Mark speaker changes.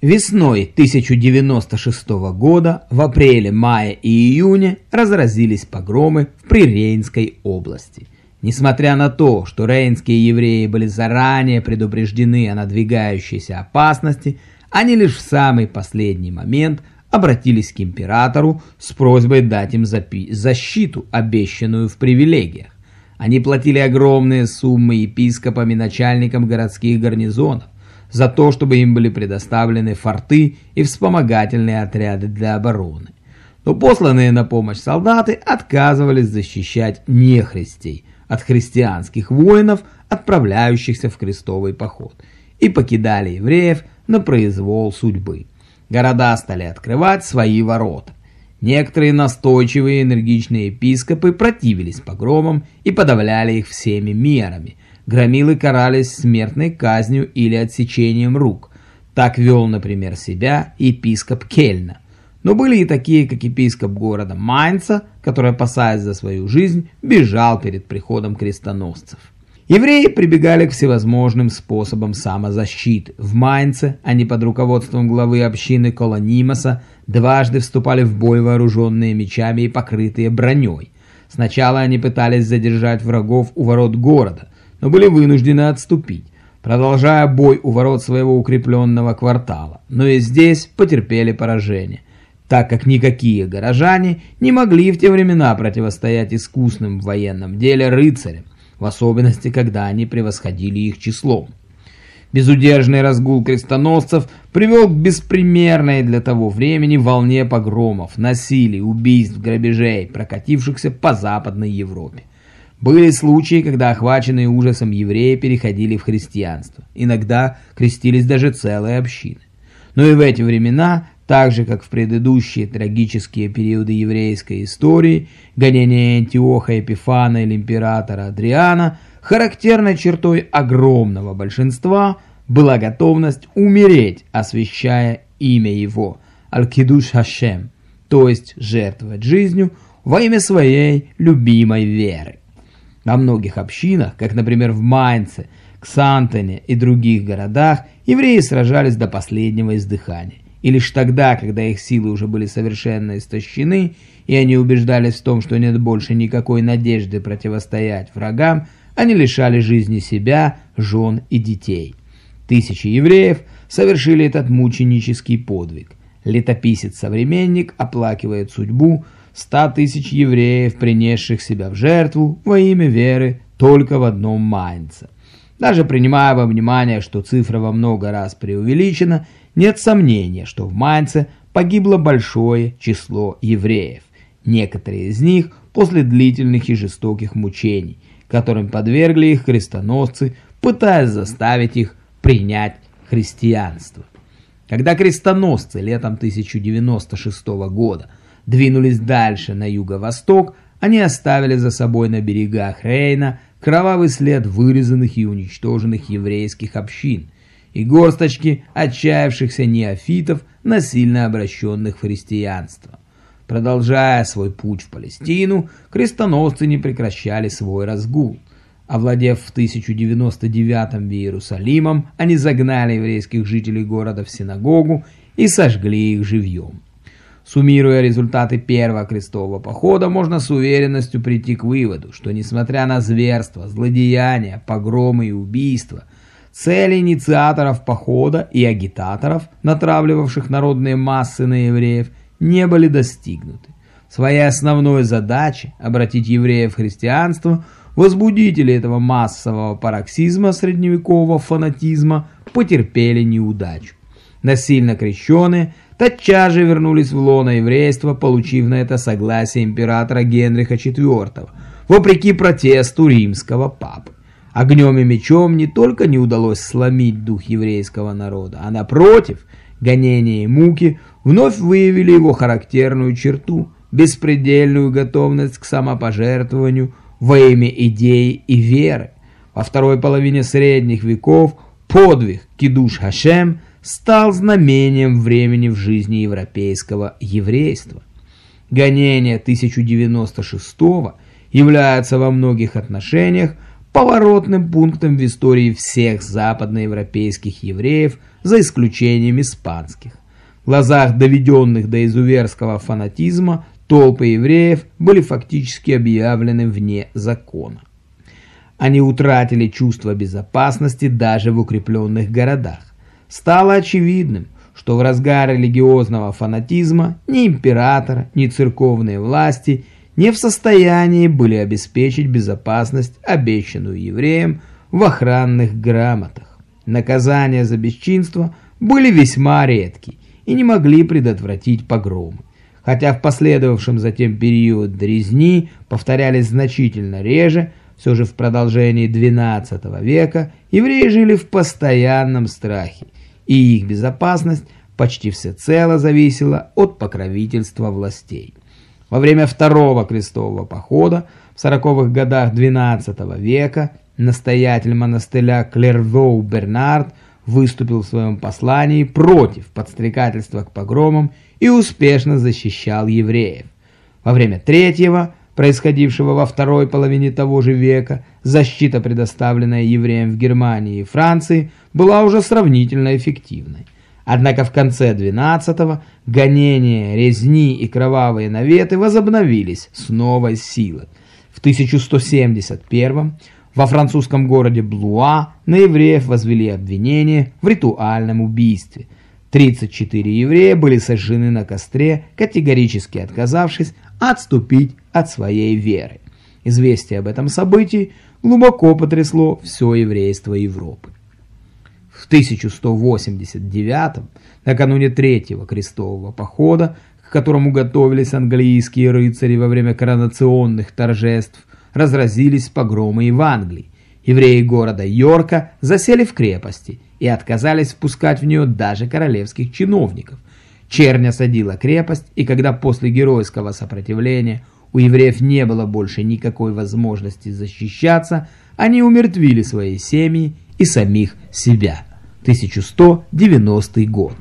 Speaker 1: Весной 1096 года, в апреле, мае и июне разразились погромы в Прирейнской области. Несмотря на то, что рейнские евреи были заранее предупреждены о надвигающейся опасности, они лишь в самый последний момент обратились к императору с просьбой дать им защиту, обещанную в привилегиях. Они платили огромные суммы епископам и начальникам городских гарнизонов, за то, чтобы им были предоставлены форты и вспомогательные отряды для обороны. Но посланные на помощь солдаты отказывались защищать нехристей от христианских воинов, отправляющихся в крестовый поход, и покидали евреев на произвол судьбы. Города стали открывать свои ворота. Некоторые настойчивые энергичные епископы противились погромам и подавляли их всеми мерами – Громилы карались смертной казнью или отсечением рук. Так вел, например, себя епископ Кельна. Но были и такие, как епископ города Майнца, который, опасаясь за свою жизнь, бежал перед приходом крестоносцев. Евреи прибегали к всевозможным способам самозащиты. В Майнце они под руководством главы общины Колонимаса дважды вступали в бой вооруженные мечами и покрытые броней. Сначала они пытались задержать врагов у ворот города – но были вынуждены отступить, продолжая бой у ворот своего укрепленного квартала, но и здесь потерпели поражение, так как никакие горожане не могли в те времена противостоять искусным в военном деле рыцарям, в особенности, когда они превосходили их числом. Безудержный разгул крестоносцев привел к беспримерной для того времени волне погромов, насилий, убийств, грабежей, прокатившихся по Западной Европе. Были случаи, когда охваченные ужасом евреи переходили в христианство. Иногда крестились даже целые общины. Но и в эти времена, так же как в предыдущие трагические периоды еврейской истории, гонения Антиоха Эпифана или императора Адриана, характерной чертой огромного большинства была готовность умереть, освящая имя его, Аль-Кидуш Хашем, то есть жертвовать жизнью во имя своей любимой веры. Во многих общинах, как, например, в Майнце, Ксантоне и других городах, евреи сражались до последнего издыхания. И лишь тогда, когда их силы уже были совершенно истощены, и они убеждались в том, что нет больше никакой надежды противостоять врагам, они лишали жизни себя, жен и детей. Тысячи евреев совершили этот мученический подвиг. Летописец-современник оплакивает судьбу ста тысяч евреев, принесших себя в жертву во имя веры только в одном Майнце. Даже принимая во внимание, что цифра во много раз преувеличена, нет сомнения, что в Майнце погибло большое число евреев. Некоторые из них после длительных и жестоких мучений, которым подвергли их крестоносцы, пытаясь заставить их принять христианство. Когда крестоносцы летом 1096 года двинулись дальше на юго-восток, они оставили за собой на берегах Рейна кровавый след вырезанных и уничтоженных еврейских общин и горсточки отчаявшихся неофитов, насильно обращенных в христианство. Продолжая свой путь в Палестину, крестоносцы не прекращали свой разгул. Овладев в 1099 Иерусалимом, они загнали еврейских жителей города в синагогу и сожгли их живьем. Суммируя результаты первого крестового похода, можно с уверенностью прийти к выводу, что несмотря на зверства, злодеяния, погромы и убийства, цели инициаторов похода и агитаторов, натравливавших народные массы на евреев, не были достигнуты. Своей основной задачей обратить евреев в христианство возбудители этого массового пароксизма средневекового фанатизма потерпели неудачу. Насильно крещенные – тотчас же вернулись в лоно еврейства, получив на это согласие императора Генриха IV, вопреки протесту римского папы. Огнем и мечом не только не удалось сломить дух еврейского народа, а напротив, гонения и муки вновь выявили его характерную черту – беспредельную готовность к самопожертвованию во имя идеи и веры. Во второй половине средних веков подвиг Кидуш Хашем – стал знамением времени в жизни европейского еврейства. Гонения 1096 являются во многих отношениях поворотным пунктом в истории всех западноевропейских евреев, за исключением испанских. В глазах доведенных до изуверского фанатизма толпы евреев были фактически объявлены вне закона. Они утратили чувство безопасности даже в укрепленных городах. Стало очевидным, что в разгар религиозного фанатизма ни император, ни церковные власти не в состоянии были обеспечить безопасность, обещанную евреям в охранных грамотах. Наказания за бесчинство были весьма редки и не могли предотвратить погромы. Хотя в последовавшем затем период резни повторялись значительно реже, все же в продолжении XII века евреи жили в постоянном страхе, и их безопасность почти всецело зависела от покровительства властей. Во время Второго крестового похода в 40-х годах XII века настоятель монастыря Клервоу Бернард выступил в своем послании против подстрекательства к погромам и успешно защищал евреев. Во время Третьего происходившего во второй половине того же века, защита, предоставленная евреям в Германии и Франции, была уже сравнительно эффективной. Однако в конце XII гонения, резни и кровавые наветы возобновились с новой силой. В 1171 во французском городе Блуа на евреев возвели обвинение в ритуальном убийстве. 34 еврея были сожжены на костре, категорически отказавшись отступить от своей веры. Известие об этом событии глубоко потрясло все еврейство Европы. В 1189 накануне Третьего крестового похода, к которому готовились английские рыцари во время коронационных торжеств, разразились погромы и в Англии. Евреи города Йорка засели в крепости и отказались впускать в нее даже королевских чиновников. Чернь осадила крепость, и когда после геройского сопротивления – у евреев не было больше никакой возможности защищаться, они умертвили свои семьи и самих себя. 1190 год.